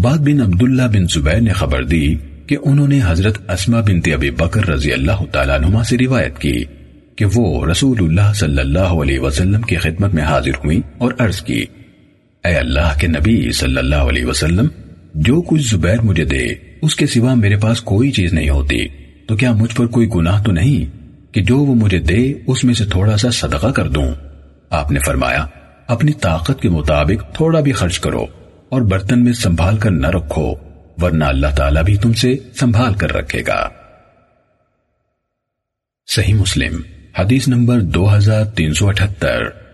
عباد بن عبداللہ بن زبیر نے خبر دی کہ انہوں نے حضرت اسما بنت ابی بکر رضی اللہ تعالیٰ نما سے روایت کی کہ وہ رسول اللہ صلی اللہ علیہ وسلم کی خدمت میں حاضر ہوئی اور عرض کی، اے اللہ کے نبی صلی اللہ علیہ وسلم، جو کچھ زبیر مجھے دے، اس کے سوا میرے پاس کوئی چیز نہیں ہوتی، تو کیا مجھ پر کوئی گناہ تو نہیں کہ جو وہ مجھے دے، اس میں سے تھوڑا سا صدقہ کر دوں؟ آپ نے فرمایا، اپنی طاقت کے مطابق تھوڑا بھی خرچ کرو۔ اور برتن میں سنبھال کر نہ رکھو، ورنہ اللہ تعالیٰ بھی تم سے سنبھال کر رکھے گا۔ صحیح مسلم، حدیث نمبر دو ہزار تین سو اٹھتر۔